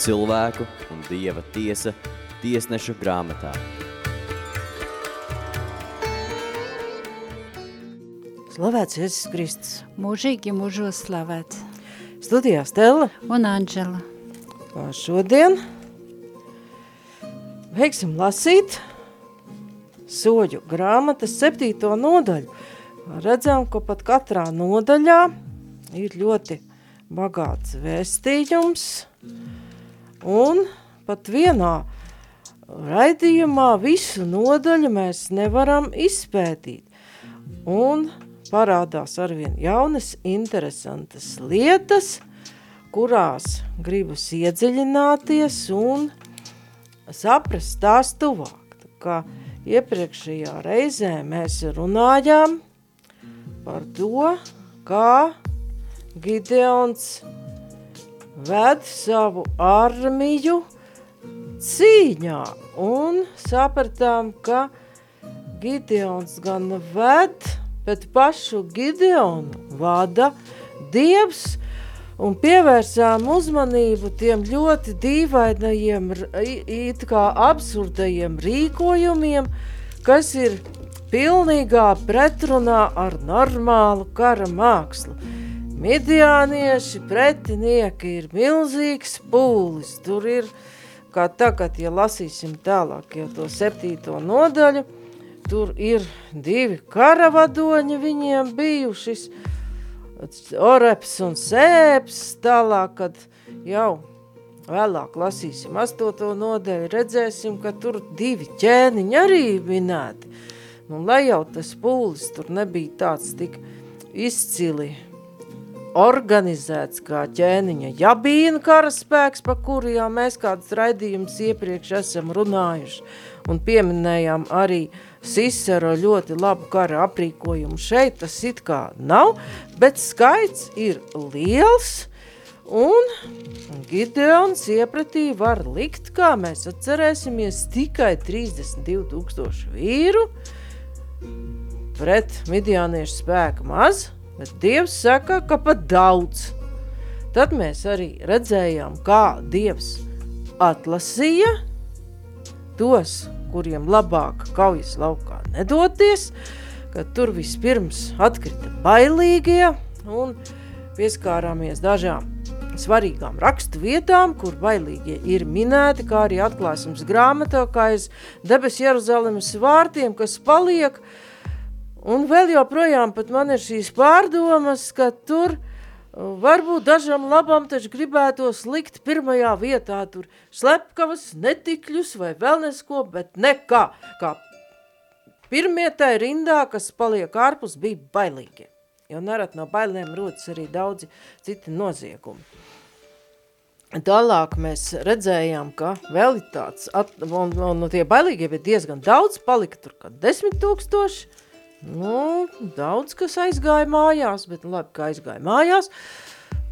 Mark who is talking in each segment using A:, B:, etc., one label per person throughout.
A: cilvēku un Dieva tiesa tiesnešu grāmatā.
B: Slavēts Jēzus Kristus.
C: Mūžīgi mūžos slavēts.
B: Studijā Stella.
C: Un Anģela.
B: Šodien veiksim lasīt soļu grāmatas septīto nodaļu. Redzam, ka pat katrā nodaļā ir ļoti bagāts vēstījums un pat vienā raidījumā visu nodaļu mēs nevaram izpētīt. Un parādās arvien jaunas, interesantas lietas, kurās gribas iedziļināties un saprast tās tuvāk. Tā kā iepriekšējā reizē mēs runājām par to, kā Gideons ved savu armiju cīņā un sapratām, ka Gideons gan ved, bet pašu Gideonu vada Dievs un pievērsām uzmanību tiem ļoti dīvainajiem, it kā absurdajiem rīkojumiem, kas ir pilnīgā pretrunā ar normālu kara mākslu. Midiānieši pretinieki ir milzīgs pūlis, tur ir, kā tagad, ja lasīsim tālāk jau to septīto nodaļu, tur ir divi karavadoņi viņiem bijušis, Oreps un Sēps, tālāk, kad jau vēlāk lasīsim astoto nodeļu, redzēsim, ka tur divi ķēniņi arī minēti. Nu, lai jau tas pūlis tur nebija tāds tik izcili organizēts kā ķēniņa Jabīna karaspēks, pa kuru jau mēs kādas raidījumus iepriekš esam runājuši. Un pieminējām arī Sisero ļoti labu kara aprīkojumu. Šeit tas it kā nav, bet skaits ir liels. Un Gideons iepratī var likt, kā mēs atcerēsimies, tikai 32 tūkstoši vīru. Pret midiāniešu spēku maz, bet Dievs saka, ka pat daudz. Tad mēs arī redzējām, kā Dievs atlasīja tos, kuriem labāk kaujas laukā nedoties, ka tur vispirms atkrita bailīgie un pieskārāmies dažām svarīgām rakstu vietām, kur bailīgie ir minēti, kā arī atklāsums grāmatā, kā aiz debes Jeruzalemes vārtiem, kas paliek, un vēl joprojām man ir šīs pārdomas, ka tur uh, Varbūt dažam labam taču gribētos likt pirmajā vietā tur slepkavas, netikļus vai vēl nesko, bet nekā. Kā pirmie tai rindā, kas paliek ārpus, bija bailīgi. Jo nerad no bailēm rodas arī daudzi citi noziegumi. Tālāk mēs redzējām, ka vēl ir tāds, at, un, un, un tie bailīgie bija diezgan daudz, palika tur kā desmit tūkstoši, Nu, daudz kas aizgāja mājās, bet labi, ka aizgāja mājās.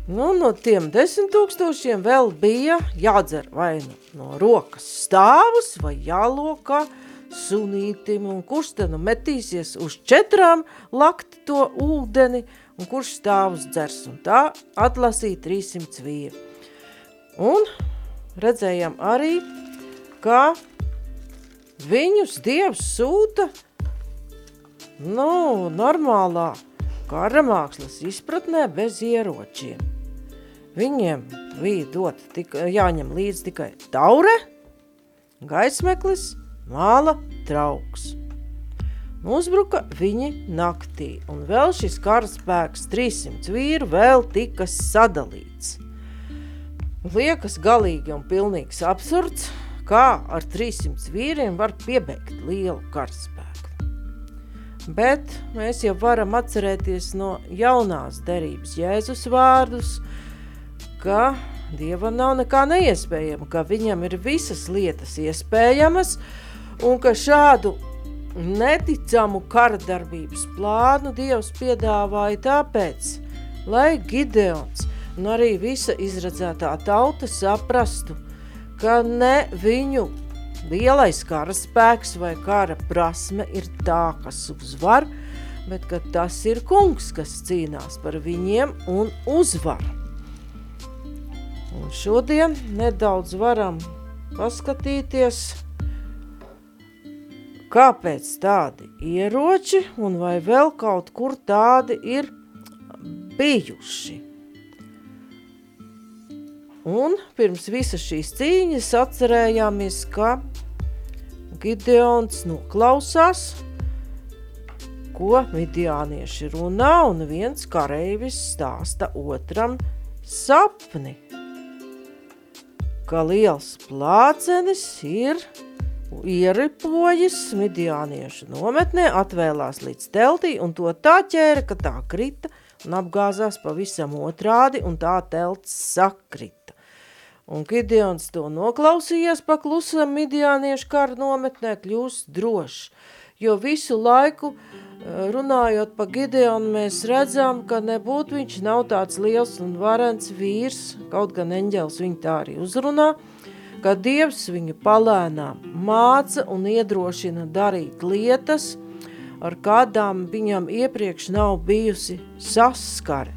B: Nu, no tiem desmit tūkstošiem vēl bija jādzer vai nu no rokas stāvus vai jālokā sunītim, un kurš te nu metīsies uz četrām lakt to ūdeni, un kurš stāvus dzers, un tā atlasīja 300 vīri. Un redzējām arī, ka viņus Dievs sūta – Nu, normālā kara mākslas izpratnē bez ieročiem. Viņiem bija dot tik, jāņem līdz tikai taure, gaismeklis, māla trauks. Uzbruka viņi naktī, un vēl šis karaspēks 300 vīru vēl tika sadalīts. Liekas galīgi un pilnīgs absurds, kā ar 300 vīriem var piebeigt lielu karaspēku bet mēs jau varam atcerēties no jaunās derības Jēzus vārdus, ka Dievam nav nekā neiespējama, ka viņam ir visas lietas iespējamas un ka šādu neticamu karadarbības plānu Dievs piedāvāja tāpēc, lai Gideons un arī visa izredzētā tauta saprastu, ka ne viņu lielais kara spēks vai kara prasme ir tā, kas uzvar, bet ka tas ir kungs, kas cīnās par viņiem un uzvar. Un šodien nedaudz varam paskatīties, kāpēc tādi ieroči un vai vēl kaut kur tādi ir bijuši. Un pirms visas šīs cīņas atcerējāmies, ka Gideons noklausās, ko midiānieši runā, un viens kareivis stāsta otram sapni, ka liels plācenis ir ieripojis midiāniešu nometnē, atvēlās līdz teltī, un to tā ķēra, ka tā krita un apgāzās pavisam otrādi, un tā telts sakrita. Un Gideons to noklausījies paklusam midiāniešu kara nometnē kļūst drošs, jo visu laiku eh, runājot pa Gideonu mēs redzam, ka nebūtu viņš nav tāds liels un varens vīrs, kaut gan eņģels viņu tā arī uzrunā, ka Dievs viņu palēnām māca un iedrošina darīt lietas, ar kādām viņam iepriekš nav bijusi saskare.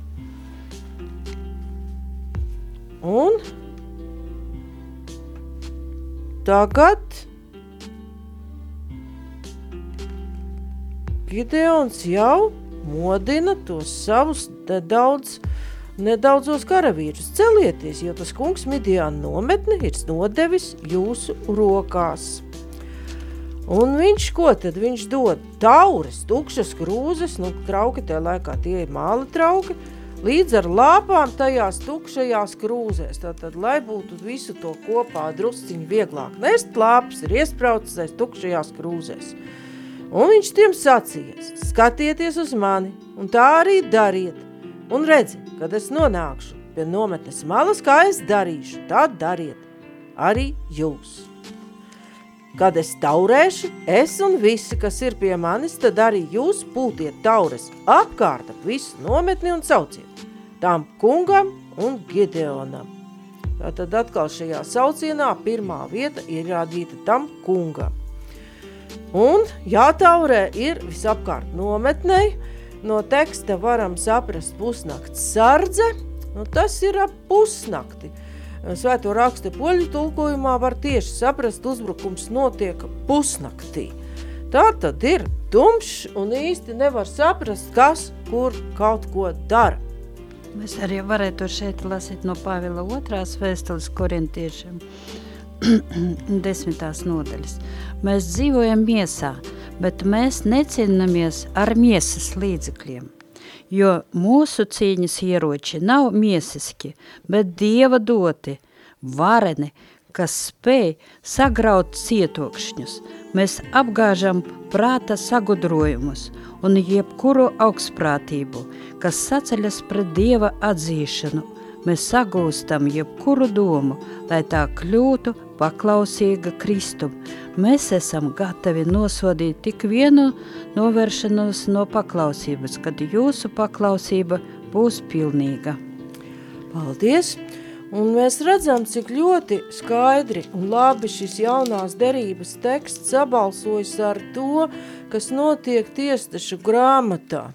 B: Un Tagad Gideons jau modina tos savus nedaudz, nedaudzos karavīrus. Celieties, jo tas kungs Midiāna nometni ir nodevis jūsu rokās. Un viņš ko tad? Viņš dod taures, tukšas krūzes, nu trauki tajā laikā tie ir māla trauki, līdz ar lāpām tajās tukšajās krūzēs. Tātad, lai būtu visu to kopā drusciņi vieglāk nest, lāpas ir iespraucas aiz tukšajās krūzēs. Un viņš tiem sacījies, skatieties uz mani, un tā arī dariet. Un redzi, kad es nonākšu pie nometnes malas, kā es darīšu, tā dariet arī jūs. Kad es taurēšu, es un visi, kas ir pie manis, tad arī jūs pūtiet taures apkārt ap visu nometni un sauciet tam kungam un Gideonam. Tātad atkal šajā saucienā pirmā vieta ir rādīta tam kungam. Un jātaurē ir visapkārt nometnei, no teksta varam saprast pusnakts sardze, nu tas ir ap pusnakti. Svēto raksta poļu tulkojumā var tieši saprast, uzbrukums notiek pusnaktī. Tā tad ir tumšs un īsti nevar saprast, kas kur kaut ko dara.
C: Mēs arī varētu šeit lasīt no Pāvila otrās vēstules korintiešiem desmitās nodaļas. Mēs dzīvojam miesā, bet mēs necīnamies ar miesas līdzekļiem, jo mūsu cīņas ieroči nav miesiski, bet Dieva doti, vareni, kas spēj sagraut cietokšņus. Mēs apgāžam prāta sagudrojumus un jebkuru augstprātību, kas saceļas pret Dieva atzīšanu, mēs sagūstam jebkuru domu, lai tā kļūtu paklausīga Kristum. Mēs esam gatavi nosodīt tik vienu novēršanos no paklausības, kad jūsu paklausība būs pilnīga.
B: Paldies! Un mēs redzam, cik ļoti skaidri un labi šis jaunās derības teksts sabalsojas ar to, kas notiek tiestašu grāmatā.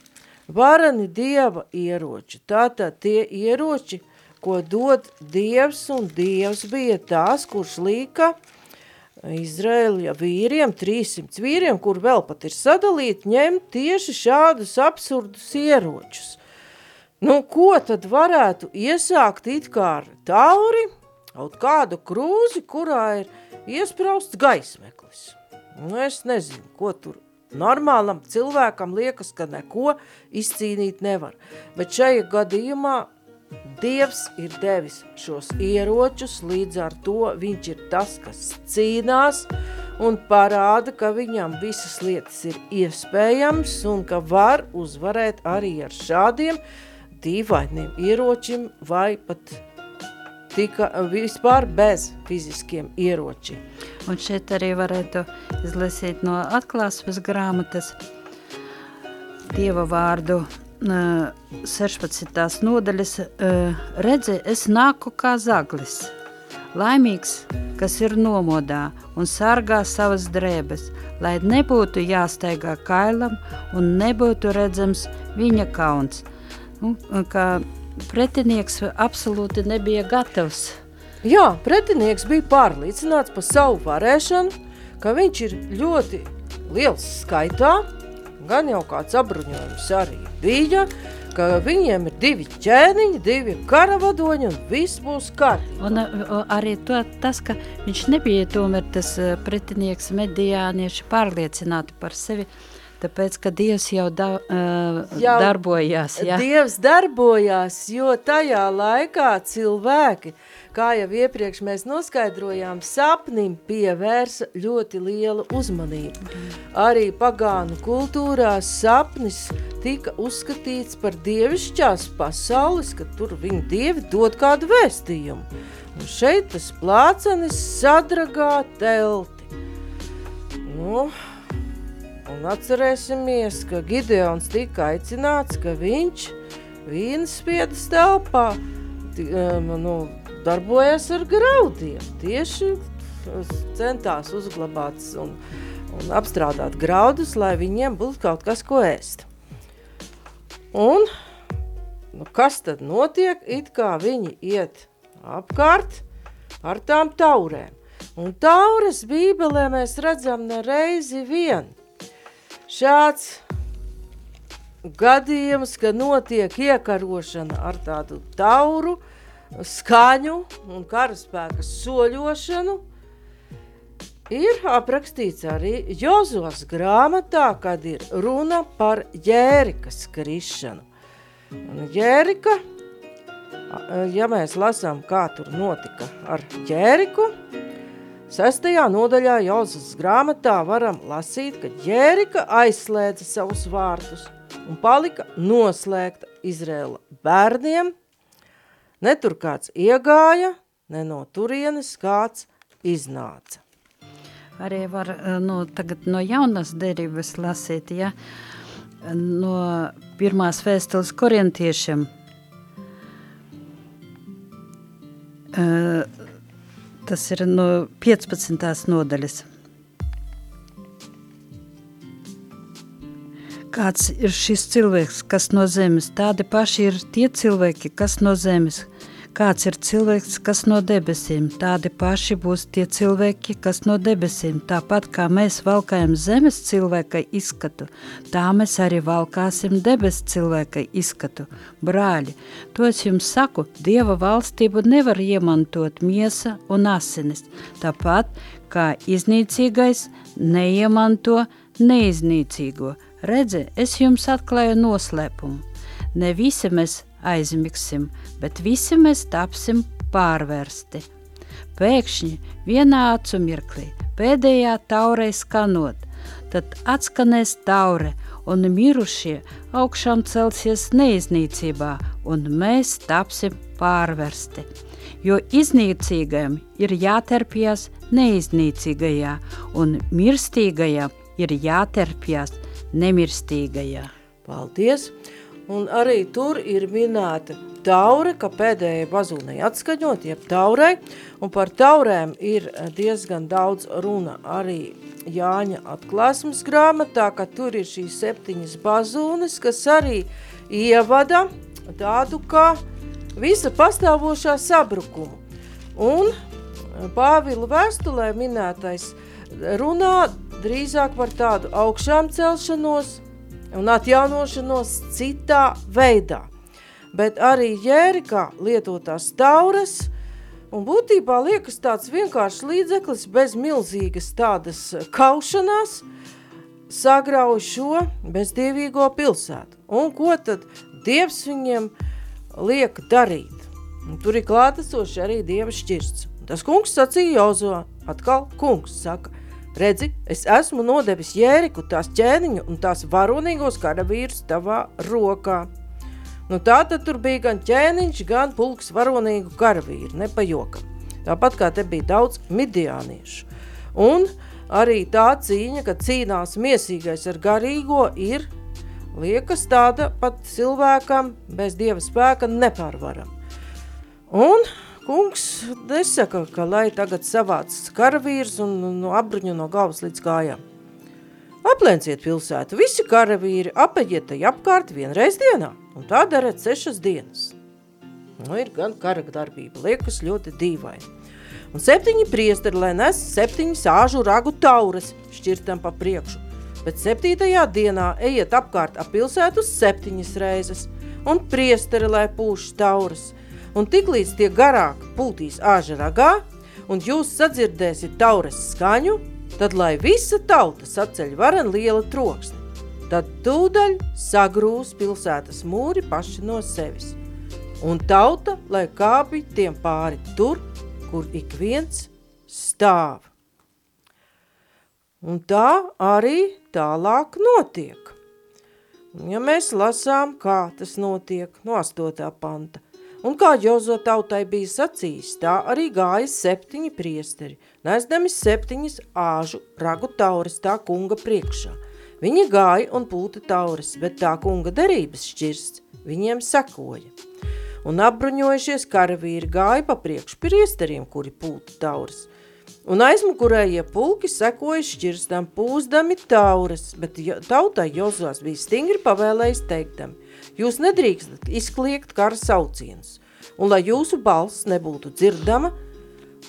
B: Varani dieva ieroči, tātad tie ieroči, ko dod dievs, un dievs bija tās, kurš līka Izraēļa vīriem, 300 vīriem, kur vēl pat ir sadalīti, ņemt tieši šādus absurdus ieročus. Nu, ko tad varētu iesākt it kā ar tauri, kaut kādu krūzi, kurā ir iesprausts gaismeklis? Nu, es nezinu, ko tur normālam cilvēkam liekas, ka neko izcīnīt nevar. Bet šajā gadījumā Dievs ir devis šos ieročus, līdz ar to viņš ir tas, kas cīnās un parāda, ka viņam visas lietas ir iespējams un ka var uzvarēt arī ar šādiem dīvainiem ieročiem vai pat tika vispār bez fiziskiem ieročiem.
C: Un šeit arī varētu izlasīt no atklāsmes grāmatas Dieva vārdu 16. nodaļas redzi, es nāku kā zaglis, laimīgs, kas ir nomodā un sargā savas drēbes, lai nebūtu jāsteigā kailam un nebūtu redzams viņa kauns – nu, ka pretinieks absolūti nebija gatavs
B: Jā, pretinieks bija pārliecināts par savu varēšanu, ka viņš ir ļoti liels skaitā, gan jau kāds apbruņojums arī bija, ka viņiem ir divi ķēniņi, divi karavadoņi un viss būs kārtībā.
C: Un uh, arī to, tas, ka viņš nebija tomēr tas uh, pretinieks mediānieši pārliecināti par sevi, tāpēc, ka Dievs jau, da, uh, jau darbojās. Ja?
B: Dievs darbojās, jo tajā laikā cilvēki uh, kā jau iepriekš mēs noskaidrojām, sapnim pievērsa ļoti lielu uzmanību. Arī pagānu kultūrās sapnis tika uzskatīts par dievišķās pasaules, ka tur viņa dievi dod kādu vēstījumu. Un šeit tas plācenis sadragā telti. Nu, un atcerēsimies, ka Gideons tika aicināts, ka viņš vīnas spiedas telpā, nu, darbojas ar graudiem. Tieši centās uzglabāt un, un apstrādāt graudus, lai viņiem būtu kaut kas, ko ēst. Un nu, kas tad notiek? It kā viņi iet apkārt ar tām taurēm. Un taures bībelē mēs redzam ne reizi vien. Šāds gadījums, ka notiek iekarošana ar tādu tauru, skaņu un karaspēka soļošanu, ir aprakstīts arī Jozos grāmatā, kad ir runa par Jērikas krišanu. Jērika, ja mēs lasām, kā tur notika ar Jēriku, sestajā nodaļā Jozas grāmatā varam lasīt, ka Jērika aizslēdza savus vārtus un palika noslēgta Izrēla bērniem – Ne tur kāds iegāja, ne no turienes kāds iznāca.
C: Arī var nu, tagad no jaunas derības lasīt, ja, no pirmās vēstules korintiešiem. Tas ir no 15. nodaļas. Kāds ir šis cilvēks, kas no zemes. Tādi paši ir tie cilvēki, kas no zemes. Kāds ir cilvēks, kas no debesīm, tādi paši būs tie cilvēki, kas no debesīm. Tāpat kā mēs valkājam zemes cilvēka izskatu, tā mēs arī valkāsim debes cilvēka izskatu. Brāļi, to es jums saku, Dieva valstību nevar iemantot miesa un asinis, tāpat kā iznīcīgais neiemanto neiznīcīgo – Redzi, es jums atklāju noslēpumu. Ne visi mēs aizmigsim, bet visi mēs tapsim pārvērsti. Pēkšņi vienā acu mirklī, pēdējā taurei skanot, tad atskanēs taure, un mirušie augšām celsies neiznīcībā, un mēs tapsim pārversti. Jo iznīcīgajam ir jāterpjas neiznīcīgajā, un mirstīgajam ir jāterpjas nemirstīgajā.
B: Paldies! Un arī tur ir minēta taure, ka pēdējai bazūnai atskaņot, jeb taurei, un par taurēm ir diezgan daudz runa arī Jāņa atklāsmes grāmatā, ka tur ir šīs septiņas bazūnes, kas arī ievada tādu kā visa pastāvošā sabrukumu. Un Pāvila vēstulē minētais runā drīzāk par tādu augšām celšanos un atjaunošanos citā veidā. Bet arī jērikā lietotās taures un būtībā liekas tāds vienkāršs līdzeklis bez milzīgas tādas kaušanās sagrauj šo bezdievīgo pilsētu. Un ko tad Dievs viņiem liek darīt? Un tur ir klātesoši arī Dieva šķirsts. Tas kungs sacīja Jozo, atkal kungs saka – Redzi, es esmu nodevis Jēriku, tās ķēniņu un tās varonīgos karavīrus tavā rokā. Nu tā tad tur bija gan ķēniņš, gan pulks varonīgu karavīru, ne pa jokam. Tāpat kā te bija daudz midiāniešu. Un arī tā cīņa, kad cīnās miesīgais ar garīgo, ir, liekas tāda pat cilvēkam bez dieva spēka nepārvaram. Un Kungs nesaka, ka lai tagad savāc karavīrs un no apbruņu no galvas līdz kājām. Aplēnciet pilsētu, visi karavīri, apeģiet tai apkārt vienreiz dienā, un tā dariet sešas dienas. Nu, ir gan kara darbība, liekas ļoti dīvaini. Un septiņi priesteri, lai nes septiņas āžu ragu tauras, šķirtam pa priekšu. Bet septītajā dienā ejiet apkārt ap pilsētu septiņas reizes, un priesteri, lai pūš tauras. Un tiklīdz tie garāk pūtīs āža ragā, un jūs sadzirdēsiet tauras skaņu, tad lai visa tauta saceļ varen liela troksni. Tad tūdaļ sagrūs pilsētas mūri paši no sevis. Un tauta, lai kāpi tiem pāri tur, kur ik viens stāv. Un tā arī tālāk notiek. Ja mēs lasām, kā tas notiek no 8. panta, Un kā Jozo tautai bija sacījis, tā arī gāja septiņi priesteri, nesdami septiņas āžu ragu tauras tā kunga priekšā. Viņi gāja un pūta tauras, bet tā kunga derības šķirsts viņiem sekoja. Un apbruņojušies karavīri gāja pa priekšu priesteriem, kuri pūta tauras. Un aizmugurējie pulki sekoja šķirstam pūzdami tauras, bet tautai Jozos bija stingri pavēlējis teiktam, jūs nedrīkstat izkliegt kara saucienus, un lai jūsu balss nebūtu dzirdama,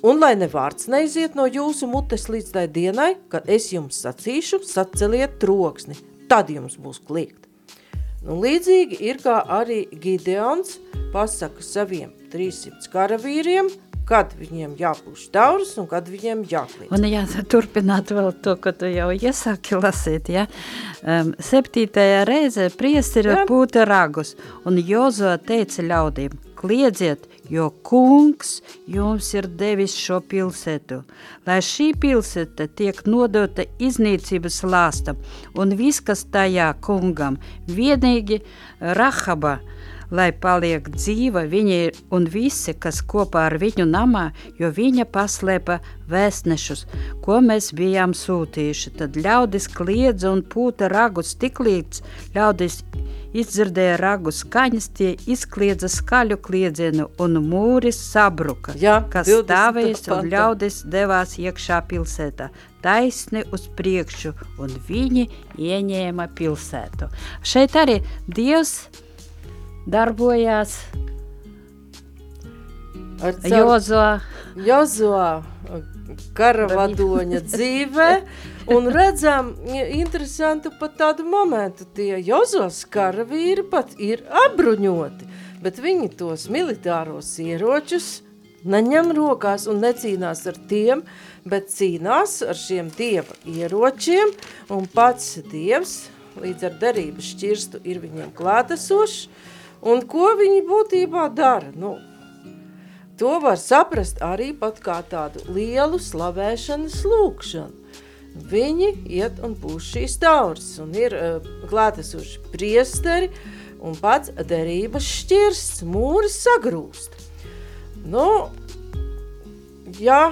B: un lai ne vārds neiziet no jūsu mutes līdz tai dienai, kad es jums sacīšu, saceliet troksni, tad jums būs kliegt. Nu, līdzīgi ir kā arī Gideons pasaka saviem 300 karavīriem, kad viņiem jāpūš taurus un kad viņiem jāklīst.
C: Un jā, turpināt vēl to, ko tu jau iesāki lasīt, ja? Um, septītajā reize priesteri pūta ragus, un Jozo teica ļaudīm, kliedziet, jo kungs jums ir devis šo pilsētu, lai šī pilsēta tiek nodota iznīcības lāstam, un viss, kas tajā kungam, vienīgi Rahaba, lai paliek dzīva viņa un visi, kas kopā ar viņu namā, jo viņa paslēpa vēstnešus, ko mēs bijām sūtījuši. Tad ļaudis kliedza un pūta ragus tik līdz ļaudis izdzirdēja ragu skaņas, tie izkliedza skaļu kliedzienu un mūris sabruka,
B: Jā,
C: kas stāvējas un ļaudis devās iekšā pilsētā taisni uz priekšu, un viņi ieņēma pilsētu. Šeit arī Dievs darbojās Jozo.
B: Jozo karavadoņa dzīvē, un redzam interesantu pat tādu momentu, tie Jozos karavīri pat ir apbruņoti, bet viņi tos militāros ieročus neņem rokās un necīnās ar tiem, bet cīnās ar šiem dieva ieročiem, un pats dievs līdz ar derības šķirstu ir viņiem klātesošs, Un ko viņi būtībā dara? Nu, to var saprast arī pat kā tādu lielu slavēšanas lūkšanu. Viņi iet un pūš šīs tauras un ir uh, klātesoši priesteri un pats derības šķirsts, mūris sagrūst. Nu, ja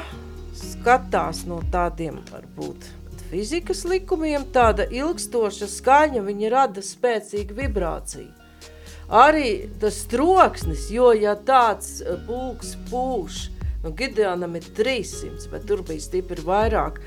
B: skatās no tādiem varbūt fizikas likumiem, tāda ilgstoša skaņa, viņa rada spēcīgu vibrāciju arī tas troksnis, jo ja tāds eh, pulks pūš, nu Gideonam ir 300, bet tur bija stipri vairāk,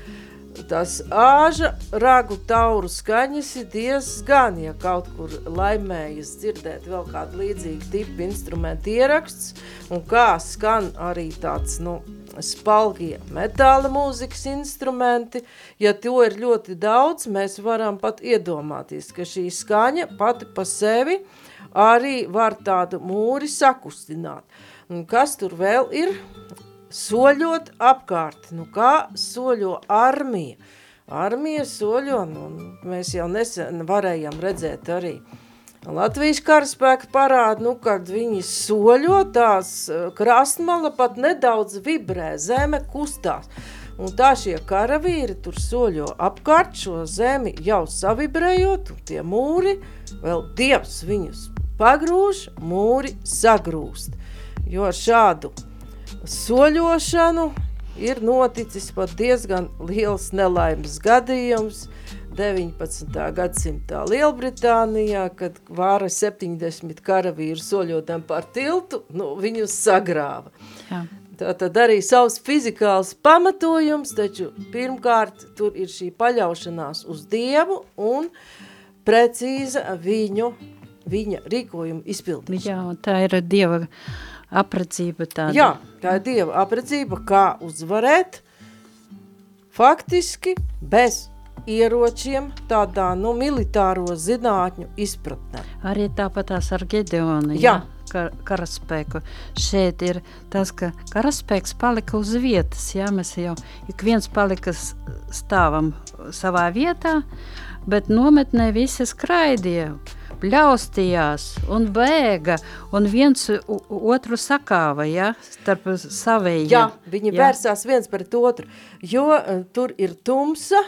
B: tas āža ragu tauru skaņas ir diezgan, ja kaut kur laimējas dzirdēt vēl kādu līdzīgu tipu instrumentu ieraksts, un kā skan arī tāds, nu, spalgie metāla mūzikas instrumenti, ja to ir ļoti daudz, mēs varam pat iedomāties, ka šī skaņa pati pa sevi uh, arī var tādu mūri sakustināt. Un kas tur vēl ir? Soļot apkārt. Nu kā soļo armija? Armija soļo, nu, mēs jau nesen varējām redzēt arī Latvijas karaspēka parāda, nu, kad viņi soļo, tās eh, krastmala pat nedaudz vibrē, zeme kustās. Un tā šie karavīri tur soļo apkārt šo zemi jau savibrējot, un tie mūri, vēl Dievs viņus pagrūž, mūri sagrūst. Jo ar šādu soļošanu ir noticis pat diezgan liels nelaimes gadījums 19. gadsimtā Lielbritānijā, kad vāra 70 karavīru soļotām par tiltu, nu, viņus sagrāva. Jā. Tātad arī savs fizikāls pamatojums, taču pirmkārt tur ir šī paļaušanās uz Dievu un precīza viņu viņa rīkojuma izpildīšana.
C: Jā, tā ir Dieva Apredzība tāda.
B: Jā, tā ir Dieva apredzība, kā uzvarēt faktiski bez ieročiem tādā, nu, militāro zinātņu izpratnē.
C: Arī tāpatās ar Gedeonu,
B: Jā.
C: jā. Kar, karaspēku. Šeit ir tas, ka karaspēks palika uz vietas, jā, mēs jau ik viens palika stāvam savā vietā, bet nometnē visi skraidīja, bļaustījās un bēga, un viens otru sakāva, jā, starp savējiem.
B: Jā, viņi jā. vērsās viens pret otru, jo uh, tur ir tumsa,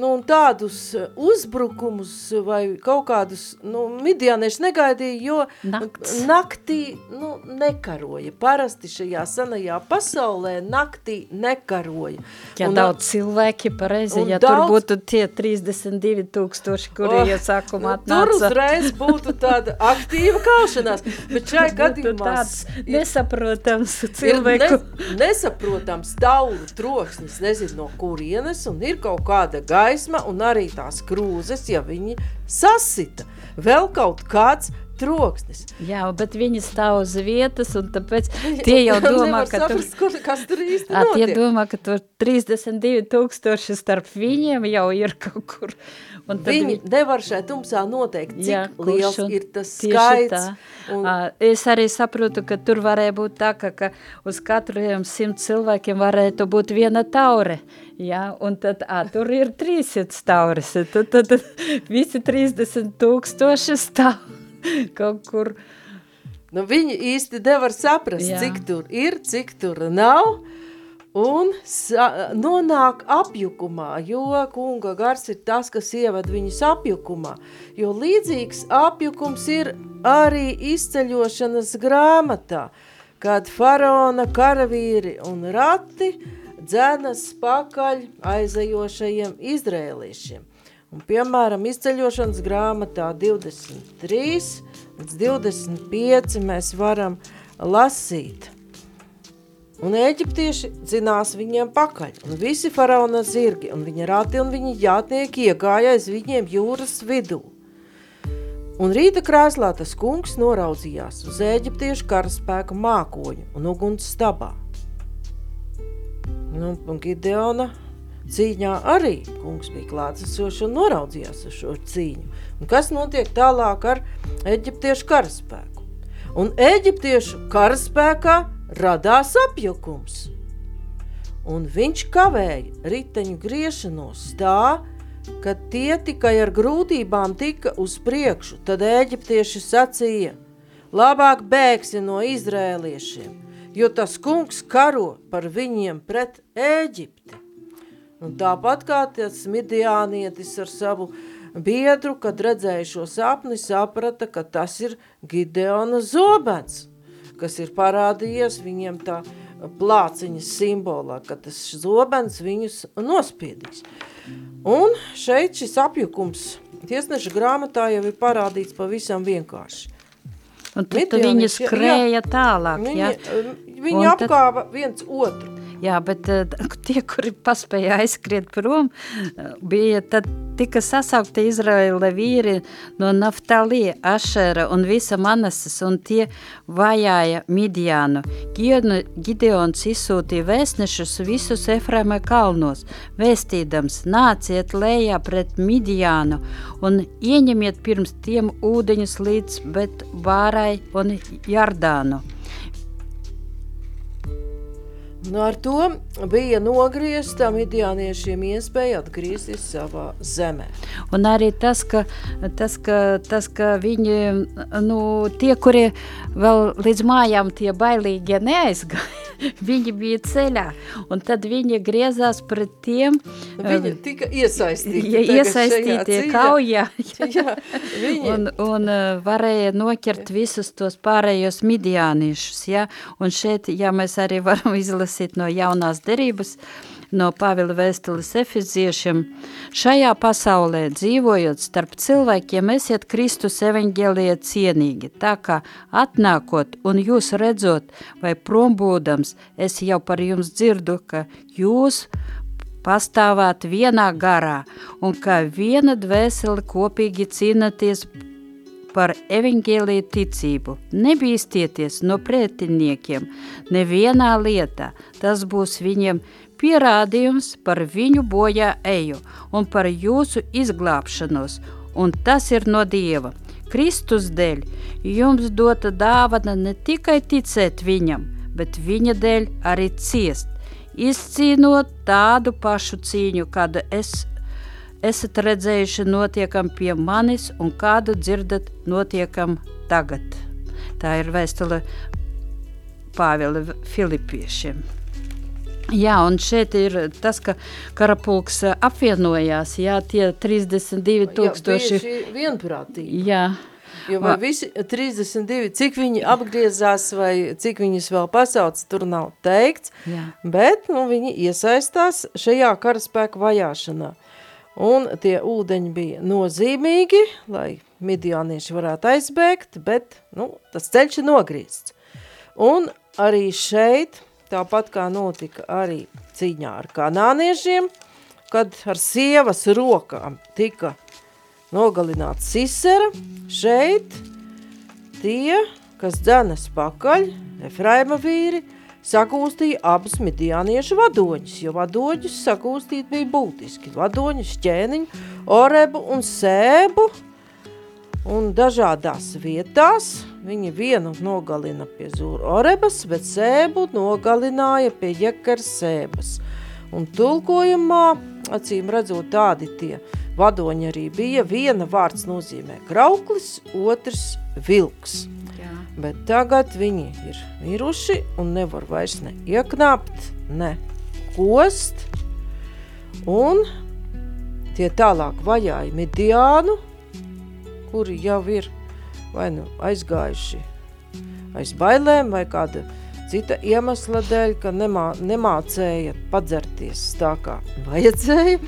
B: nu, un tādus eh, uzbrukumus vai kaut kādus, nu, midianieši negaidīja, jo
C: Nakts.
B: naktī, nu, nekaroja. Parasti šajā senajā pasaulē naktī nekaroja.
C: Ja
B: Un,
C: daudz cilvēki pareizi, ja
B: daudz-
C: tur būtu tie 32 tūkstoši, kuri
B: Oh,
C: iesākumā
B: nu, Tur
C: atnāca.
B: uzreiz būtu tāda aktīva kaušanās, bet šai gadījumā
C: tāds nesaprotams cilvēku.
B: ne, nesaprotams taulu troksnis, nezinu no kurienes, un ir kaut kāda gaisma, un arī tās krūzes, ja viņi sasita. Vēl kaut kāds troksnis.
C: Jā, bet viņi stāv uz vietas, un tāpēc tie jau domā, ka tur,
B: saprast, kur, kas tur īsti
C: Ā, tie
B: notiek.
C: domā, ka tur 32 tūkstoši starp viņiem jau ir kaut kur. Un tad
B: Viņi
C: vi-
B: nevar šai tumsā noteikt, cik
C: Jā,
B: liels
C: un
B: ir tas skaits.
C: tā.
B: Un,
C: Es arī saprotu, ka tur varēja būt tā, ka, ka uz katriem simt cilvēkiem varētu būt viena taure. Jā, un tad ā, tur ir 300 taures. Tad, tad, tad visi 30 tūkstoši stāv kaut kur.
B: Nu, viņi īsti nevar saprast,
C: Jā.
B: Cik tur ir, cik tur nav. Un nonāk apjukumā, jo kunga gars ir tas, kas ieved viņus apjukumā. Jo līdzīgs apjukums ir arī izceļošanas grāmatā, kad faraona karavīri un rati dzenas pakaļ aizejošajiem izrēliešiem. Un, piemēram, izceļošanas grāmatā 23 līdz 25 mēs varam lasīt. Un eģiptieši zinās viņiem pakaļ, un visi faraona zirgi, un viņa rati un viņa jātnieki iegāja aiz viņiem jūras vidū. Un rīta krēslā tas kungs noraudzījās uz eģiptiešu karaspēka mākoņu un uguns stabā. Nu, un Gideona cīņā arī kungs bija klātesošs un noraudzījās uz šo cīņu. Un kas notiek tālāk ar eģiptiešu karaspēku? Un eģiptiešu karaspēkā radās apjukums. Un viņš kavēja riteņu griešanos tā, ka tie tikai ar grūtībām tika uz priekšu. Tad eģiptieši sacīja, labāk bēgsi no izrēliešiem, jo tas kungs karo par viņiem pret Ēģipti. Un tāpat kā tas midiānietis ar savu biedru, kad redzēja šo sapni, saprata, ka tas ir Gideona zobens, kas ir parādījies viņiem tā plāciņas simbolā, ka tas zobens viņus nospiedīs. Un šeit šis apjukums tiesneša grāmatā jau ir parādīts pavisam vienkārši.
C: Un tad, tad viņi skrēja tālāk.
B: Viņi,
C: Jā.
B: viņi
C: Un tad-
B: apkāva viens otru.
C: Jā, bet eh, tie, kuri paspēja aizskriet prom, eh, bija tad tika sasaukti Izraēla vīri no Naftalī, Ašera un visa Manases, un tie vajāja. Gideon- Gideons izsūtīja vēstnešus visus Efraima kalnos, vēstīdams, nāciet lejā pret Midiānu un ieņemiet pirms tiem ūdeņus līdz bet Bārai un Jardānu.
B: Nu, ar to bija nogriezta midianiešiem iespēja atgriezties savā zemē.
C: Un arī tas, ka, tas, ka, tas, ka viņi, nu, tie, kuri vēl līdz mājām tie bailīgie neaizgāja, viņi bija ceļā, un tad viņi griezās pret tiem,
B: Viņi tika iesaistīti.
C: ja, iesaistītie kaujā,
B: Jā, viņi,
C: un, un uh, varēja noķert visus tos pārējos midiāniešus, ja? un šeit, ja mēs arī varam izlasīt no jaunās derības, no Pāvila vēstules efeziešiem, šajā pasaulē dzīvojot starp cilvēkiem, esiet Kristus evaņģēlijā cienīgi, tā kā atnākot un jūs redzot vai prombūdams, es jau par jums dzirdu, ka jūs pastāvāt vienā garā un kā viena dvēseli kopīgi cīnaties par evaņģēlīju ticību. Nebīstieties no pretiniekiem nevienā lietā. Tas būs viņiem pierādījums par viņu bojā eju un par jūsu izglābšanos, un tas ir no Dieva. Kristus dēļ jums dota dāvana ne tikai ticēt viņam, bet viņa dēļ arī ciest, izcīnot tādu pašu cīņu, kādu es esat redzējuši notiekam pie manis un kādu dzirdat notiekam tagad. Tā ir vēstule Pāvila Filipiešiem. Jā, un šeit ir tas, ka karapulks apvienojās, jā, tie 32 tūkstoši.
B: Jā, vienprātīgi.
C: Jā.
B: Jo vai visi 32, cik viņi apgriezās vai cik viņus vēl pasauc, tur nav teikts,
C: Jā.
B: bet nu, viņi iesaistās šajā karaspēka vajāšanā. Un tie ūdeņi bija nozīmīgi, lai midiānieši varētu aizbēgt, bet nu, tas ceļš ir nogriezts. Un arī šeit, tāpat kā notika arī cīņā ar kanāniešiem, kad ar sievas rokām tika nogalināts Sisera, šeit tie, kas dzenas pakaļ, Efraima vīri, sakūstīja abus midianiešu vadoņus, jo vadoņus sakūstīt bija būtiski. Vadoņus ķēniņu, orebu un sēbu, un dažādās vietās viņi vienu nogalina pie zūra orebas, bet sēbu nogalināja pie jekara sēbas. Un tulkojumā, acīm redzot tādi tie vadoņi arī bija, viena vārds nozīmē krauklis, otrs vilks. Bet tagad viņi ir miruši un nevar vairs ne ieknāpt, ne kost. Un tie tālāk vajāja Midiānu, kuri jau ir vai nu aizgājuši aiz bailēm vai kāda cita iemesla dēļ, ka nemā, nemācēja padzerties tā kā vajadzēja.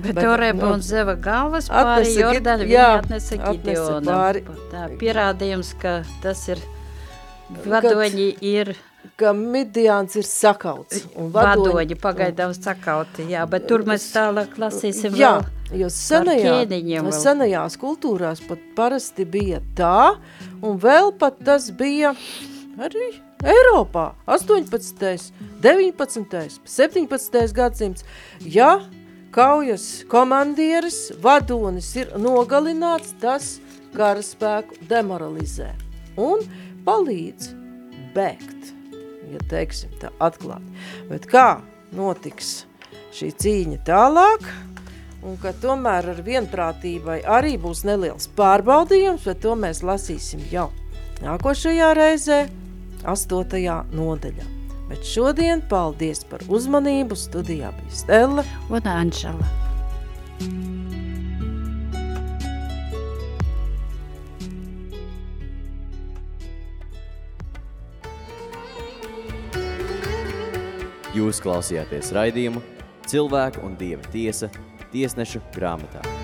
C: Bet, Oreba
B: nu,
C: un Zeva galvas pāri
B: jā,
C: viņa atnesa Gideonam. Tā pierādījums, ka tas ir vadoņi ir
B: Ka Midiāns ir sakauts. un vadoņi-
C: vadoņi pagaidām sakauti, jā, bet tur mēs tālāk lasīsim
B: Jā,
C: vēl.
B: jo senajā,
C: vēl.
B: senajās kultūrās pat parasti bija tā, un vēl pat tas bija arī Eiropā 18., 19., 17. gadsimts. Ja kaujas komandieris, vadonis ir nogalināts, tas karaspēku demoralizē un palīdz bēgt, ja teiksim tā atklāt. Bet kā notiks šī cīņa tālāk, un ka tomēr ar vienprātībai arī būs neliels pārbaudījums, bet to mēs lasīsim jau nākošajā reizē, astotajā nodaļā. Bet šodien paldies par uzmanību, studijā bija Stella.
C: Un Anžela.
A: Jūs klausījāties raidījumu Cilvēku un Dieva tiesa tiesnešu grāmatā.